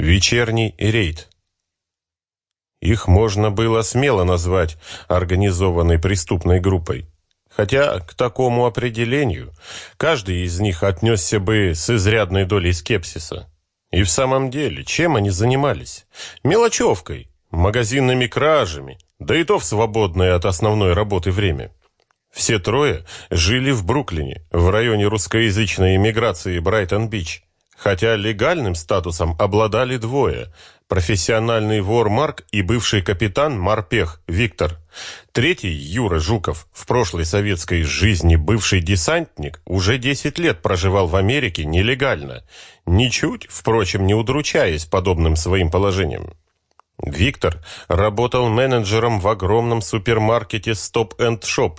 Вечерний рейд. Их можно было смело назвать организованной преступной группой. Хотя к такому определению каждый из них отнесся бы с изрядной долей скепсиса. И в самом деле, чем они занимались? Мелочевкой, магазинными кражами, да и то в свободное от основной работы время. Все трое жили в Бруклине, в районе русскоязычной эмиграции Брайтон-Бич, хотя легальным статусом обладали двое – профессиональный вор Марк и бывший капитан Марпех Виктор. Третий, Юра Жуков, в прошлой советской жизни бывший десантник, уже 10 лет проживал в Америке нелегально, ничуть, впрочем, не удручаясь подобным своим положением. Виктор работал менеджером в огромном супермаркете Stop and Shop,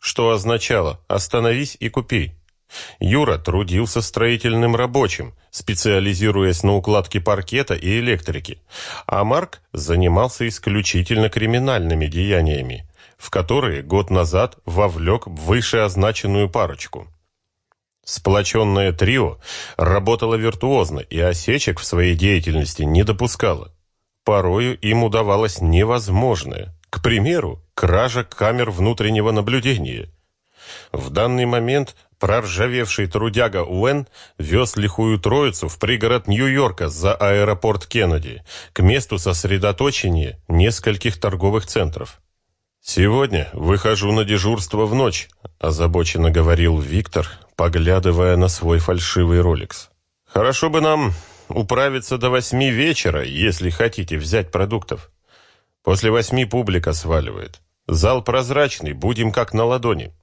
что означало «остановись и купи». Юра трудился строительным рабочим, специализируясь на укладке паркета и электрике, а Марк занимался исключительно криминальными деяниями, в которые год назад вовлек вышеозначенную парочку. Сплоченное трио работало виртуозно и осечек в своей деятельности не допускало. Порою им удавалось невозможное. К примеру, кража камер внутреннего наблюдения. В данный момент проржавевший трудяга Уэн вез лихую троицу в пригород Нью-Йорка за аэропорт Кеннеди, к месту сосредоточения нескольких торговых центров. «Сегодня выхожу на дежурство в ночь», – озабоченно говорил Виктор, поглядывая на свой фальшивый роликс. «Хорошо бы нам управиться до восьми вечера, если хотите взять продуктов. После восьми публика сваливает. Зал прозрачный, будем как на ладони».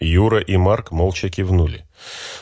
Юра и Марк молча кивнули.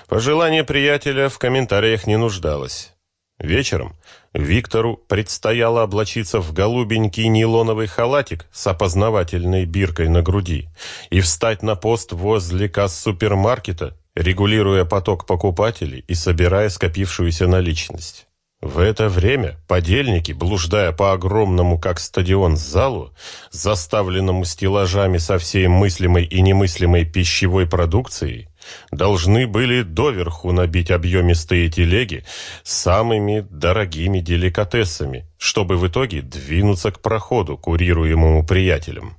Пожелание приятеля в комментариях не нуждалось. Вечером Виктору предстояло облачиться в голубенький нейлоновый халатик с опознавательной биркой на груди и встать на пост возле касс супермаркета, регулируя поток покупателей и собирая скопившуюся наличность. В это время подельники, блуждая по огромному, как стадион, залу, заставленному стеллажами со всей мыслимой и немыслимой пищевой продукцией, должны были доверху набить объемистые телеги самыми дорогими деликатесами, чтобы в итоге двинуться к проходу, курируемому приятелем.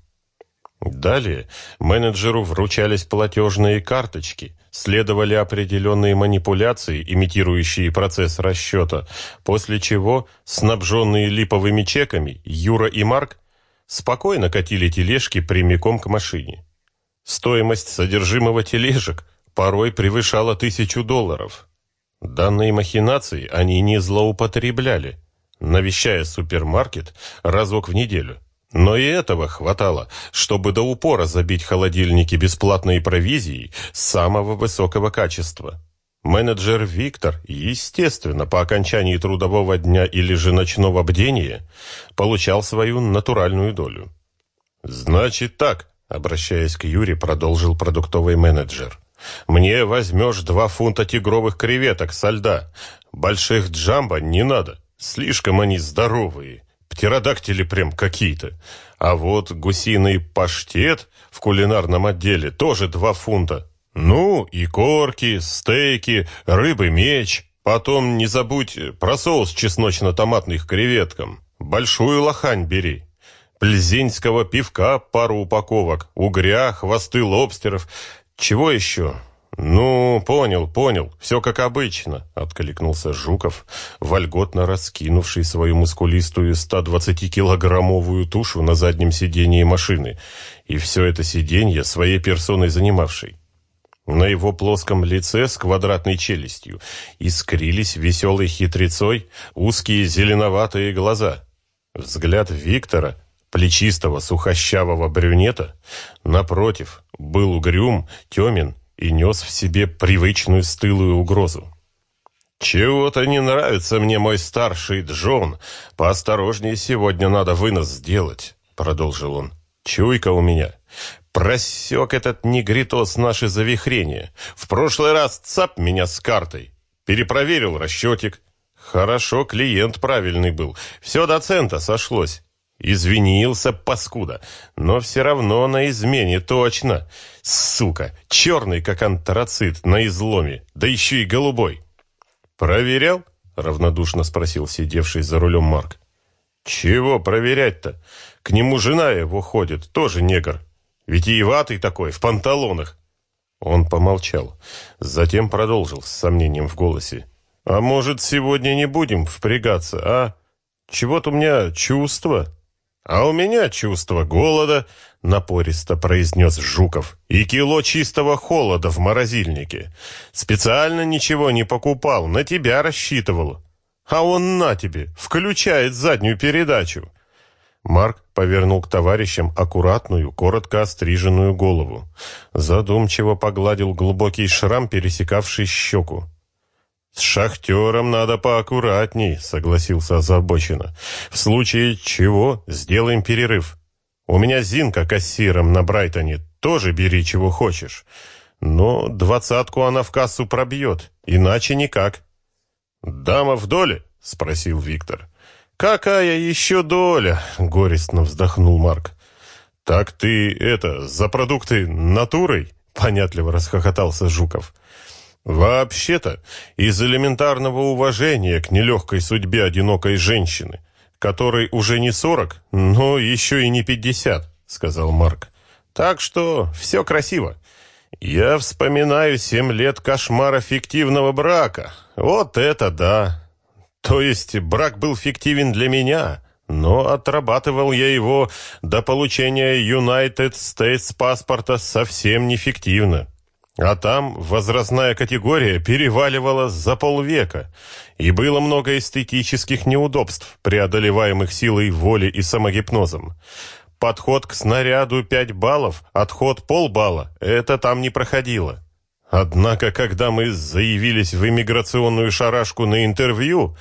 Далее менеджеру вручались платежные карточки, следовали определенные манипуляции, имитирующие процесс расчета, после чего, снабженные липовыми чеками, Юра и Марк спокойно катили тележки прямиком к машине. Стоимость содержимого тележек порой превышала тысячу долларов. Данные махинации они не злоупотребляли, навещая супермаркет разок в неделю. Но и этого хватало, чтобы до упора забить холодильники бесплатной провизией самого высокого качества. Менеджер Виктор, естественно, по окончании трудового дня или же ночного бдения, получал свою натуральную долю. «Значит так», — обращаясь к Юре, продолжил продуктовый менеджер. «Мне возьмешь два фунта тигровых креветок со льда. Больших джамбо не надо, слишком они здоровые птеродактили прям какие-то. А вот гусиный паштет в кулинарном отделе тоже два фунта. Ну, и корки, стейки, рыбы меч. Потом не забудь про соус чесночно-томатный к креветкам. Большую лохань бери. Пльзинского пивка пару упаковок, угря, хвосты лобстеров. Чего еще? «Ну, понял, понял, все как обычно», — откликнулся Жуков, вольготно раскинувший свою мускулистую 120-килограммовую тушу на заднем сидении машины, и все это сиденье своей персоной занимавший. На его плоском лице с квадратной челюстью искрились веселой хитрецой узкие зеленоватые глаза. Взгляд Виктора, плечистого сухощавого брюнета, напротив, был угрюм, темен и нес в себе привычную стылую угрозу. «Чего-то не нравится мне мой старший Джон. Поосторожнее сегодня надо вынос сделать», — продолжил он. «Чуйка у меня. Просек этот негритос наше завихрение. В прошлый раз цап меня с картой. Перепроверил расчетик. Хорошо, клиент правильный был. Все до цента сошлось. Извинился, паскуда, но все равно на измене точно. Сука, черный, как антрацит, на изломе, да еще и голубой. Проверял? равнодушно спросил сидевший за рулем Марк. «Чего проверять-то? К нему жена его ходит, тоже негр. Витиеватый такой, в панталонах». Он помолчал, затем продолжил с сомнением в голосе. «А может, сегодня не будем впрягаться, а? Чего-то у меня чувство». «А у меня чувство голода», — напористо произнес Жуков. «И кило чистого холода в морозильнике. Специально ничего не покупал, на тебя рассчитывал. А он на тебе, включает заднюю передачу». Марк повернул к товарищам аккуратную, коротко остриженную голову. Задумчиво погладил глубокий шрам, пересекавший щеку. «С шахтером надо поаккуратней», — согласился озабоченно. «В случае чего сделаем перерыв. У меня Зинка кассиром на Брайтоне, тоже бери чего хочешь. Но двадцатку она в кассу пробьет, иначе никак». «Дама в доле?» — спросил Виктор. «Какая еще доля?» — горестно вздохнул Марк. «Так ты, это, за продукты натурой?» — понятливо расхохотался Жуков. Вообще-то, из элементарного уважения к нелегкой судьбе одинокой женщины, которой уже не сорок, но еще и не пятьдесят, сказал Марк. Так что все красиво. Я вспоминаю семь лет кошмара фиктивного брака. Вот это да. То есть брак был фиктивен для меня, но отрабатывал я его до получения United States паспорта совсем нефиктивно. А там возрастная категория переваливала за полвека, и было много эстетических неудобств, преодолеваемых силой воли и самогипнозом. Подход к снаряду 5 баллов, отход полбалла – это там не проходило. Однако, когда мы заявились в иммиграционную шарашку на интервью,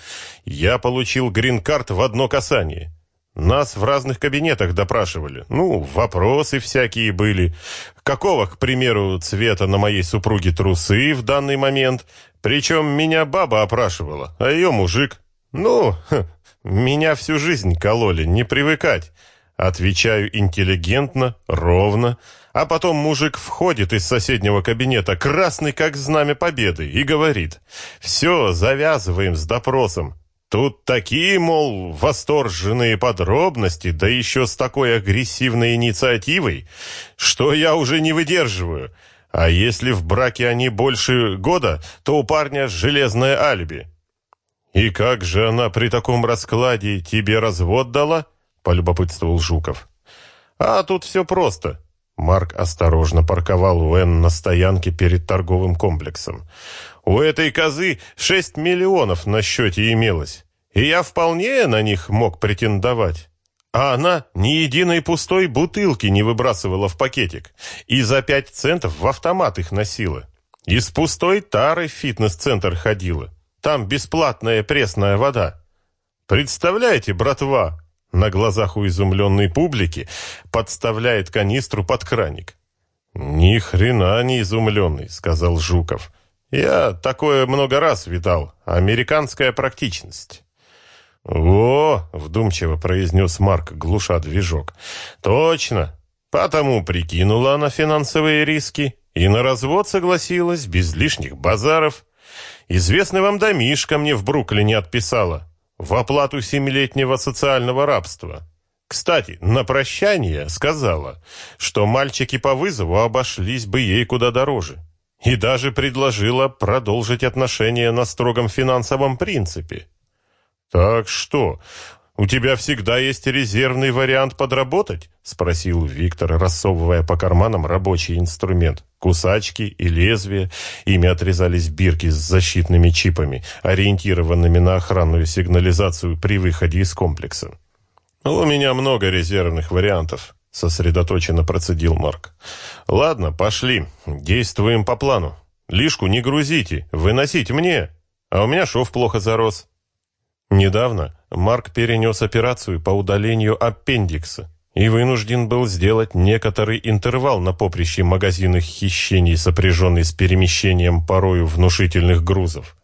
я получил грин-карт в одно касание – нас в разных кабинетах допрашивали. Ну, вопросы всякие были. Какого, к примеру, цвета на моей супруге трусы в данный момент? Причем меня баба опрашивала, а ее мужик. Ну, ха, меня всю жизнь кололи, не привыкать. Отвечаю интеллигентно, ровно, а потом мужик входит из соседнего кабинета, красный как знамя победы, и говорит, «Все, завязываем с допросом. Тут такие, мол, восторженные подробности, да еще с такой агрессивной инициативой, что я уже не выдерживаю. А если в браке они больше года, то у парня железное алиби. И как же она при таком раскладе тебе развод дала? полюбопытствовал Жуков. А тут все просто. Марк осторожно парковал Уэн на стоянке перед торговым комплексом. У этой козы шесть миллионов на счете имелось, и я вполне на них мог претендовать. А она ни единой пустой бутылки не выбрасывала в пакетик и за пять центов в автомат их носила. И с пустой тарой в фитнес-центр ходила. Там бесплатная пресная вода. Представляете, братва, на глазах у изумленной публики подставляет канистру под краник. «Ни хрена не изумленный», — сказал Жуков. Я такое много раз видал. Американская практичность. «О!» — вдумчиво произнес Марк, глуша движок. «Точно! Потому прикинула она финансовые риски и на развод согласилась, без лишних базаров. Известный вам домишка мне в Бруклине отписала в оплату семилетнего социального рабства. Кстати, на прощание сказала, что мальчики по вызову обошлись бы ей куда дороже и даже предложила продолжить отношения на строгом финансовом принципе. «Так что, у тебя всегда есть резервный вариант подработать?» — спросил Виктор, рассовывая по карманам рабочий инструмент. Кусачки и лезвия, ими отрезались бирки с защитными чипами, ориентированными на охранную сигнализацию при выходе из комплекса. «У меня много резервных вариантов», сосредоточенно процедил Марк. Ладно, пошли. Действуем по плану. Лишку не грузите, выносите мне. А у меня шов плохо зарос. Недавно Марк перенес операцию по удалению аппендикса и вынужден был сделать некоторый интервал на поприще магазинных хищений, сопряженный с перемещением порою внушительных грузов.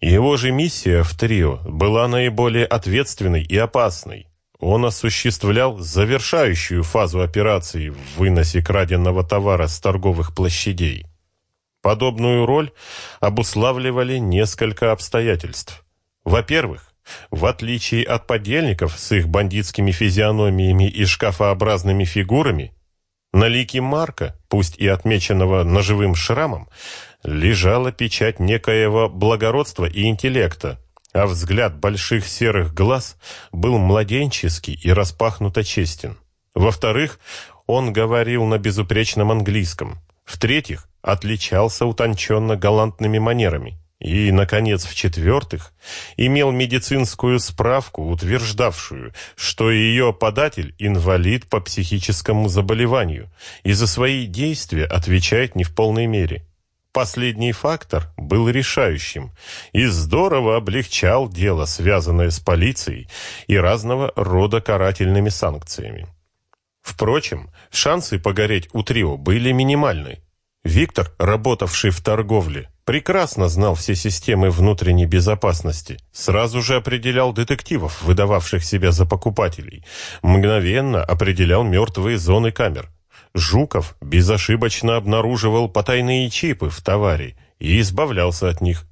Его же миссия в трио была наиболее ответственной и опасной. Он осуществлял завершающую фазу операции в выносе краденного товара с торговых площадей. Подобную роль обуславливали несколько обстоятельств. Во-первых, в отличие от подельников с их бандитскими физиономиями и шкафообразными фигурами, на лике Марка, пусть и отмеченного ножевым шрамом, лежала печать некоего благородства и интеллекта, а взгляд больших серых глаз был младенческий и распахнуто честен. Во-вторых, он говорил на безупречном английском. В-третьих, отличался утонченно галантными манерами. И, наконец, в-четвертых, имел медицинскую справку, утверждавшую, что ее податель – инвалид по психическому заболеванию и за свои действия отвечает не в полной мере. Последний фактор был решающим и здорово облегчал дело, связанное с полицией и разного рода карательными санкциями. Впрочем, шансы погореть у трио были минимальны. Виктор, работавший в торговле, прекрасно знал все системы внутренней безопасности, сразу же определял детективов, выдававших себя за покупателей, мгновенно определял мертвые зоны камер. Жуков безошибочно обнаруживал потайные чипы в товаре и избавлялся от них.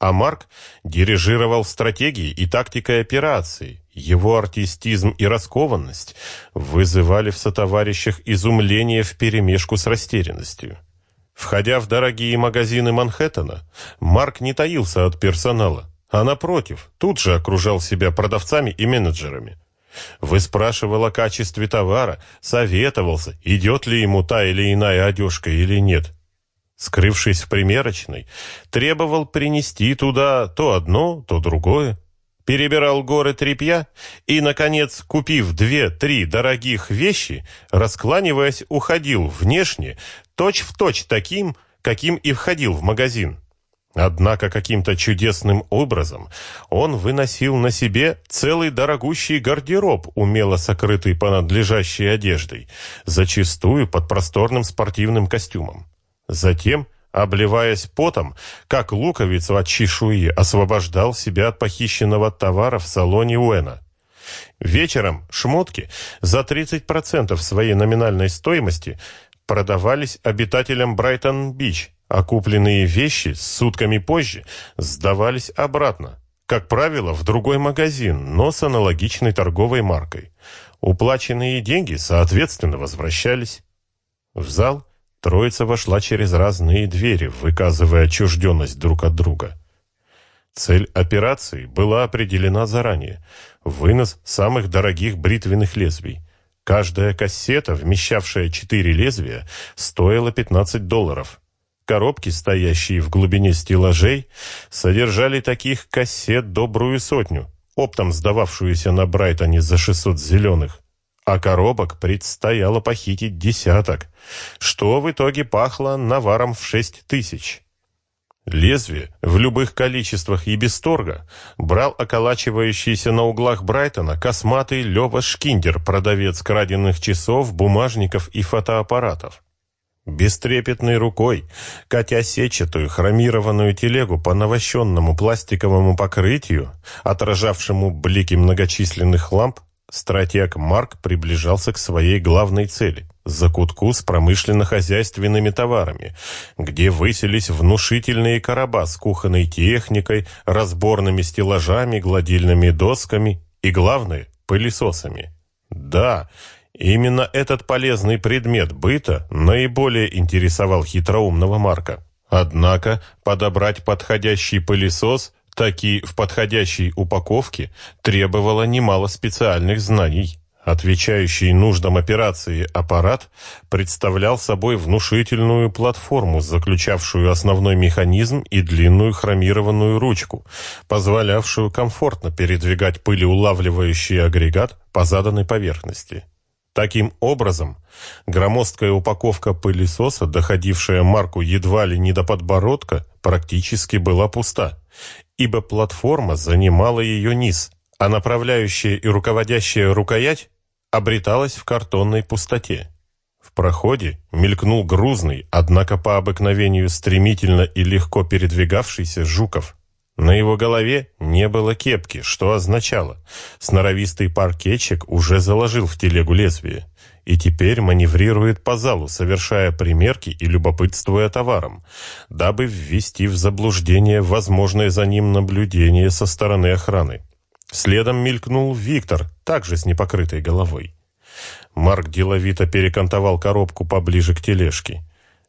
А Марк дирижировал стратегией и тактикой операций. Его артистизм и раскованность вызывали в сотоварищах изумление вперемешку с растерянностью. Входя в дорогие магазины Манхэттена, Марк не таился от персонала, а напротив, тут же окружал себя продавцами и менеджерами. Выспрашивал о качестве товара, советовался, идет ли ему та или иная одежка или нет. Скрывшись в примерочной, требовал принести туда то одно, то другое. Перебирал горы тряпья и, наконец, купив две-три дорогих вещи, раскланиваясь, уходил внешне, точь-в-точь точь таким, каким и входил в магазин. Однако каким-то чудесным образом он выносил на себе целый дорогущий гардероб, умело сокрытый по надлежащей одеждой, зачастую под просторным спортивным костюмом. Затем, обливаясь потом, как луковицу от чешуи, освобождал себя от похищенного товара в салоне Уэна. Вечером шмотки за 30% своей номинальной стоимости продавались обитателям Брайтон-Бич, а купленные вещи сутками позже сдавались обратно, как правило, в другой магазин, но с аналогичной торговой маркой. Уплаченные деньги, соответственно, возвращались. В зал троица вошла через разные двери, выказывая отчужденность друг от друга. Цель операции была определена заранее – вынос самых дорогих бритвенных лезвий. Каждая кассета, вмещавшая четыре лезвия, стоила 15 долларов. Коробки, стоящие в глубине стеллажей, содержали таких кассет добрую сотню, оптом сдававшуюся на Брайтоне за 600 зеленых. А коробок предстояло похитить десяток, что в итоге пахло наваром в 6 тысяч. Лезвие в любых количествах и без торга брал околачивающийся на углах Брайтона косматый Лёва Шкиндер, продавец краденных часов, бумажников и фотоаппаратов. Бестрепетной рукой, катя сетчатую хромированную телегу по навощенному пластиковому покрытию, отражавшему блики многочисленных ламп, стратег Марк приближался к своей главной цели – закутку с промышленно-хозяйственными товарами, где высились внушительные короба с кухонной техникой, разборными стеллажами, гладильными досками и, главное, пылесосами. Да, именно этот полезный предмет быта наиболее интересовал хитроумного Марка. Однако подобрать подходящий пылесос таки в подходящей упаковке требовало немало специальных знаний. Отвечающий нуждам операции аппарат представлял собой внушительную платформу, заключавшую основной механизм и длинную хромированную ручку, позволявшую комфортно передвигать пылеулавливающий агрегат по заданной поверхности. Таким образом, громоздкая упаковка пылесоса, доходившая марку едва ли не до подбородка, практически была пуста, ибо платформа занимала ее низ, а направляющая и руководящая рукоять обреталась в картонной пустоте. В проходе мелькнул грузный, однако по обыкновению стремительно и легко передвигавшийся Жуков. На его голове не было кепки, что означало, сноровистый паркетчик уже заложил в телегу лезвие и теперь маневрирует по залу, совершая примерки и любопытствуя товаром, дабы ввести в заблуждение возможное за ним наблюдение со стороны охраны. Следом мелькнул Виктор, также с непокрытой головой. Марк деловито перекантовал коробку поближе к тележке.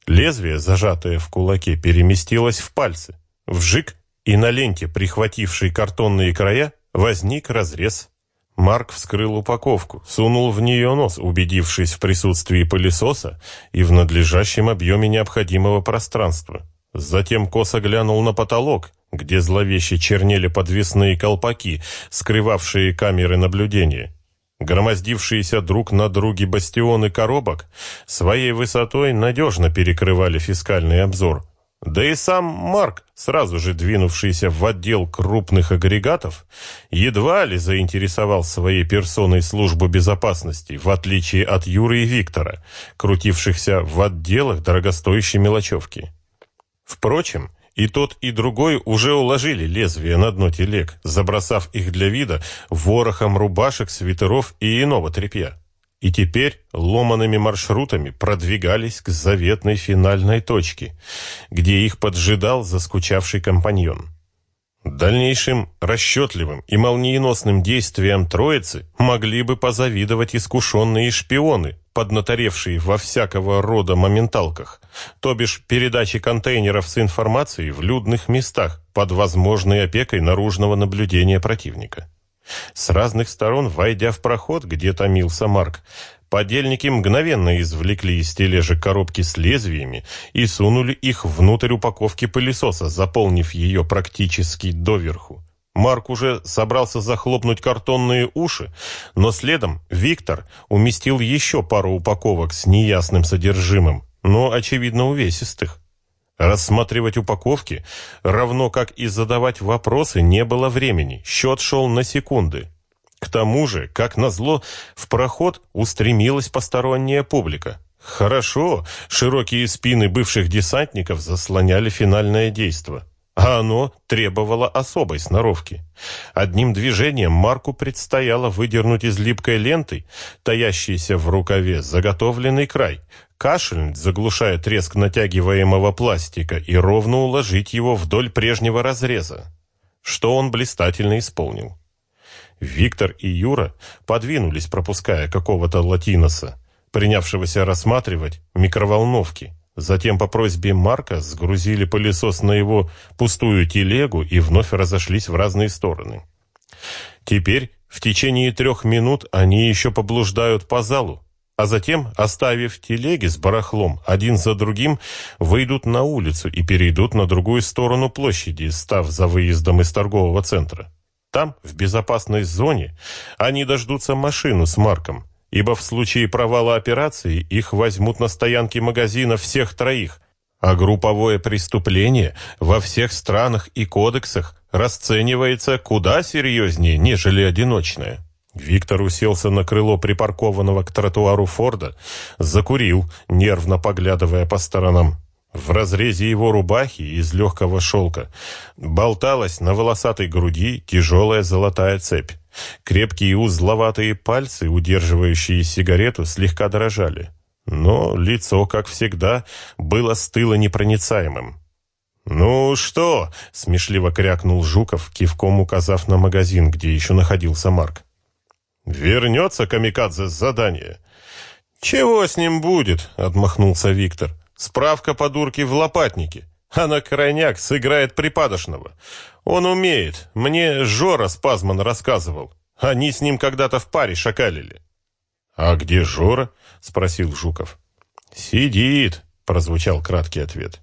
Лезвие, зажатое в кулаке, переместилось в пальцы. Вжик, и на ленте, прихватившей картонные края, возник разрез. Марк вскрыл упаковку, сунул в нее нос, убедившись в присутствии пылесоса и в надлежащем объеме необходимого пространства. Затем косо глянул на потолок, где зловеще чернели подвесные колпаки, скрывавшие камеры наблюдения. Громоздившиеся друг на друге бастионы коробок своей высотой надежно перекрывали фискальный обзор. Да и сам Марк, сразу же двинувшийся в отдел крупных агрегатов, едва ли заинтересовал своей персоной службу безопасности, в отличие от Юры и Виктора, крутившихся в отделах дорогостоящей мелочевки. Впрочем, и тот, и другой уже уложили лезвие на дно телег, забросав их для вида ворохом рубашек, свитеров и иного тряпья. И теперь ломаными маршрутами продвигались к заветной финальной точке, где их поджидал заскучавший компаньон. Дальнейшим расчетливым и молниеносным действиям троицы могли бы позавидовать искушенные шпионы, поднаторевшие во всякого рода моменталках, то бишь передачи контейнеров с информацией в людных местах под возможной опекой наружного наблюдения противника. С разных сторон, войдя в проход, где томился Марк, подельники мгновенно извлекли из тележек коробки с лезвиями и сунули их внутрь упаковки пылесоса, заполнив ее практически доверху. Марк уже собрался захлопнуть картонные уши, но следом Виктор уместил еще пару упаковок с неясным содержимым, но, очевидно, увесистых. Рассматривать упаковки, равно как и задавать вопросы, не было времени, счет шел на секунды. К тому же, как назло, в проход устремилась посторонняя публика. Хорошо, широкие спины бывших десантников заслоняли финальное действие а оно требовало особой сноровки. Одним движением Марку предстояло выдернуть из липкой ленты, таящейся в рукаве, заготовленный край, кашельнуть, заглушая треск натягиваемого пластика, и ровно уложить его вдоль прежнего разреза, что он блистательно исполнил. Виктор и Юра подвинулись, пропуская какого-то латиноса, принявшегося рассматривать микроволновки, Затем по просьбе Марка сгрузили пылесос на его пустую телегу и вновь разошлись в разные стороны. Теперь в течение трех минут они еще поблуждают по залу, а затем, оставив телеги с барахлом, один за другим выйдут на улицу и перейдут на другую сторону площади, став за выездом из торгового центра. Там, в безопасной зоне, они дождутся машину с Марком, ибо в случае провала операции их возьмут на стоянке магазина всех троих, а групповое преступление во всех странах и кодексах расценивается куда серьезнее, нежели одиночное. Виктор уселся на крыло припаркованного к тротуару Форда, закурил, нервно поглядывая по сторонам. В разрезе его рубахи из легкого шелка болталась на волосатой груди тяжелая золотая цепь. Крепкие узловатые пальцы, удерживающие сигарету, слегка дрожали. Но лицо, как всегда, было стыло непроницаемым. «Ну что?» — смешливо крякнул Жуков, кивком указав на магазин, где еще находился Марк. «Вернется камикадзе с задания». «Чего с ним будет?» — отмахнулся Виктор. Справка по дурке в лопатнике. А на крайняк сыграет припадочного. Он умеет. Мне Жора Спазман рассказывал. Они с ним когда-то в паре шакалили. «А где Жора?» — спросил Жуков. «Сидит», — прозвучал краткий ответ.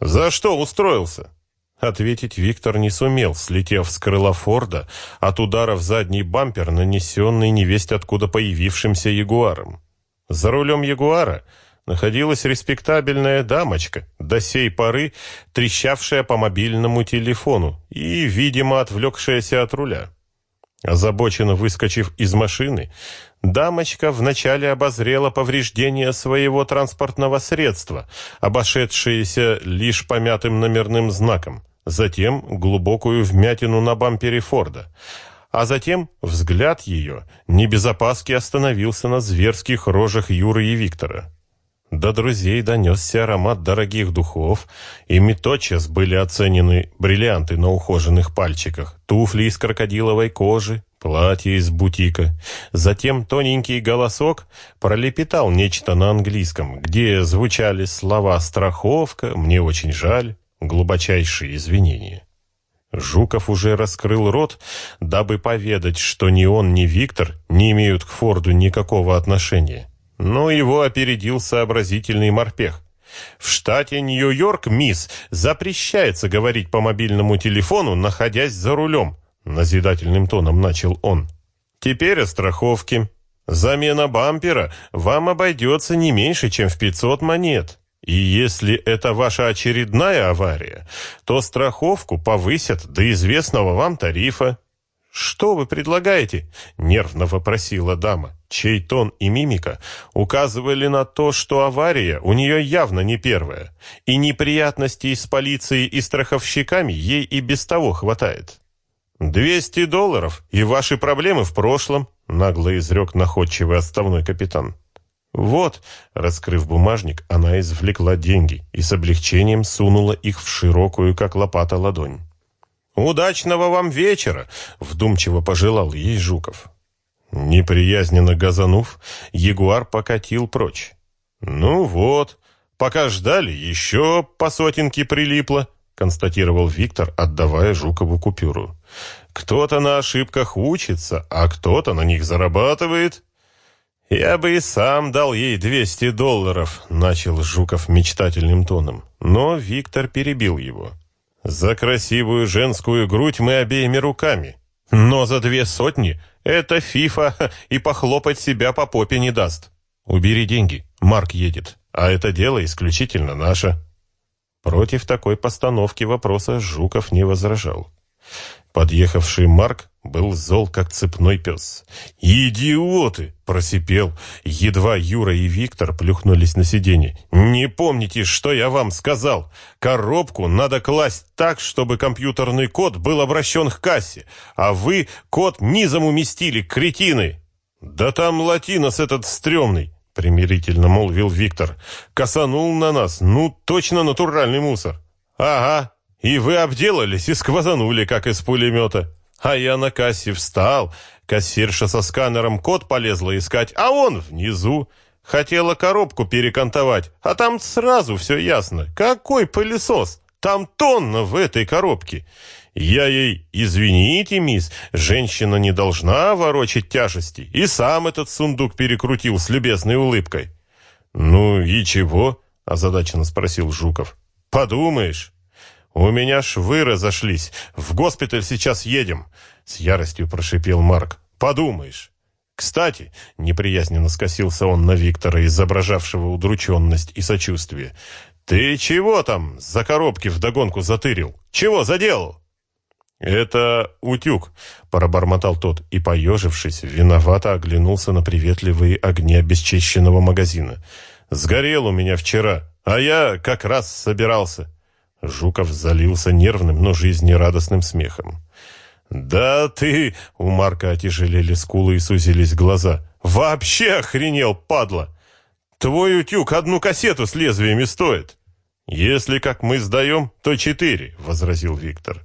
«За что устроился?» Ответить Виктор не сумел, слетев с крыла Форда от удара в задний бампер, нанесенный невесть откуда появившимся Ягуаром. За рулем Ягуара находилась респектабельная дамочка, до сей поры трещавшая по мобильному телефону и, видимо, отвлекшаяся от руля. Озабоченно выскочив из машины, дамочка вначале обозрела повреждения своего транспортного средства, обошедшиеся лишь помятым номерным знаком. затем глубокую вмятину на бампере Форда. А затем взгляд ее не без опаски остановился на зверских рожах Юры и Виктора. До друзей донесся аромат дорогих духов, ими тотчас были оценены бриллианты на ухоженных пальчиках, туфли из крокодиловой кожи, платье из бутика. Затем тоненький голосок пролепетал нечто на английском, где звучали слова «страховка», «мне очень жаль», «глубочайшие извинения». Жуков уже раскрыл рот, дабы поведать, что ни он, ни Виктор не имеют к Форду никакого отношения. Но его опередил сообразительный морпех. В штате Нью-Йорк, мисс, запрещается говорить по мобильному телефону, находясь за рулем, назидательным тоном начал он. Теперь о страховке. Замена бампера вам обойдется не меньше, чем в 500 монет. И если это ваша очередная авария, то страховку повысят до известного вам тарифа. «Что вы предлагаете?» — нервно вопросила дама, чей тон и мимика указывали на то, что авария у нее явно не первая, и неприятностей с полицией и страховщиками ей и без того хватает. «Двести долларов, и ваши проблемы в прошлом», — нагло изрек находчивый отставной капитан. «Вот», — раскрыв бумажник, она извлекла деньги и с облегчением сунула их в широкую, как лопата, ладонь. «Удачного вам вечера!» — вдумчиво пожелал ей Жуков. Неприязненно газанув, ягуар покатил прочь. «Ну вот, пока ждали, еще по сотенке прилипло», — констатировал Виктор, отдавая Жукову купюру. «Кто-то на ошибках учится, а кто-то на них зарабатывает». «Я бы и сам дал ей двести долларов», — начал Жуков мечтательным тоном. Но Виктор перебил его. За красивую женскую грудь мы обеими руками. Но за две сотни это фифа и похлопать себя по попе не даст. Убери деньги, Марк едет, а это дело исключительно наше. Против такой постановки вопроса Жуков не возражал. Подъехавший Марк был зол, как цепной пес. «Идиоты!» — просипел. Едва Юра и Виктор плюхнулись на сиденье. «Не помните, что я вам сказал? Коробку надо класть так, чтобы компьютерный код был обращен к кассе, а вы код низом уместили, кретины!» «Да там латинос этот стрёмный!» — примирительно молвил Виктор. «Косанул на нас, ну, точно натуральный мусор!» «Ага, и вы обделались и сквозанули, как из пулемета. А я на кассе встал, кассирша со сканером код полезла искать, а он внизу. Хотела коробку перекантовать, а там сразу все ясно. Какой пылесос? Там тонна в этой коробке. Я ей, извините, мисс, женщина не должна ворочать тяжести. И сам этот сундук перекрутил с любезной улыбкой. Ну и чего? озадаченно спросил Жуков. Подумаешь, «У меня швы разошлись. В госпиталь сейчас едем», — с яростью прошипел Марк. «Подумаешь». «Кстати», — неприязненно скосился он на Виктора, изображавшего удрученность и сочувствие, «ты чего там за коробки вдогонку затырил? Чего заделал?» «Это утюг», — пробормотал тот и, поежившись, виновато оглянулся на приветливые огни обесчищенного магазина. «Сгорел у меня вчера, а я как раз собирался». Жуков залился нервным, но жизнерадостным смехом. «Да ты...» — у Марка отяжелели скулы и сузились глаза. «Вообще охренел, падла! Твой утюг одну кассету с лезвиями стоит!» «Если как мы сдаем, то четыре», — возразил Виктор.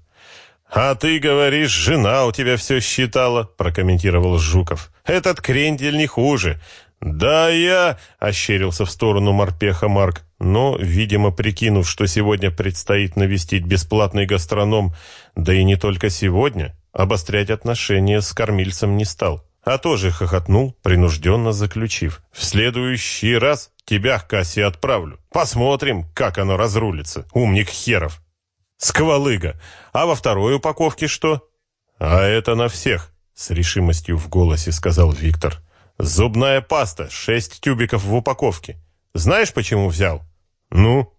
«А ты говоришь, жена у тебя все считала», — прокомментировал Жуков. «Этот крендель не хуже. «Да я...» — ощерился в сторону морпеха Марк, но, видимо, прикинув, что сегодня предстоит навестить бесплатный гастроном, да и не только сегодня, обострять отношения с кормильцем не стал, а тоже хохотнул, принужденно заключив. «В следующий раз тебя к кассе отправлю. Посмотрим, как оно разрулится, умник херов». «Сквалыга! А во второй упаковке что?» «А это на всех», — с решимостью в голосе сказал Виктор. Зубная паста, шесть тюбиков в упаковке. Знаешь, почему взял? Ну?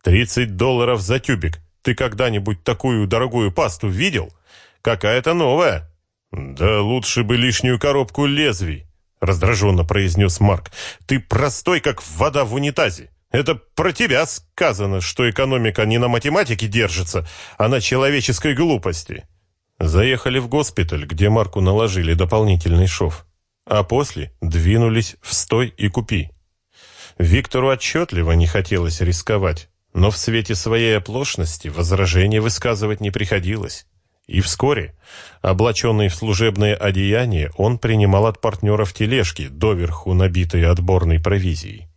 Тридцать долларов за тюбик. Ты когда-нибудь такую дорогую пасту видел? Какая-то новая. Да лучше бы лишнюю коробку лезвий, раздраженно произнес Марк. Ты простой, как вода в унитазе. Это про тебя сказано, что экономика не на математике держится, а на человеческой глупости». Заехали в госпиталь, где Марку наложили дополнительный шов, а после двинулись в «Стой и купи». Виктору отчетливо не хотелось рисковать, но в свете своей оплошности возражений высказывать не приходилось. И вскоре, облаченный в служебное одеяние, он принимал от партнеров тележки, доверху набитые отборной провизией.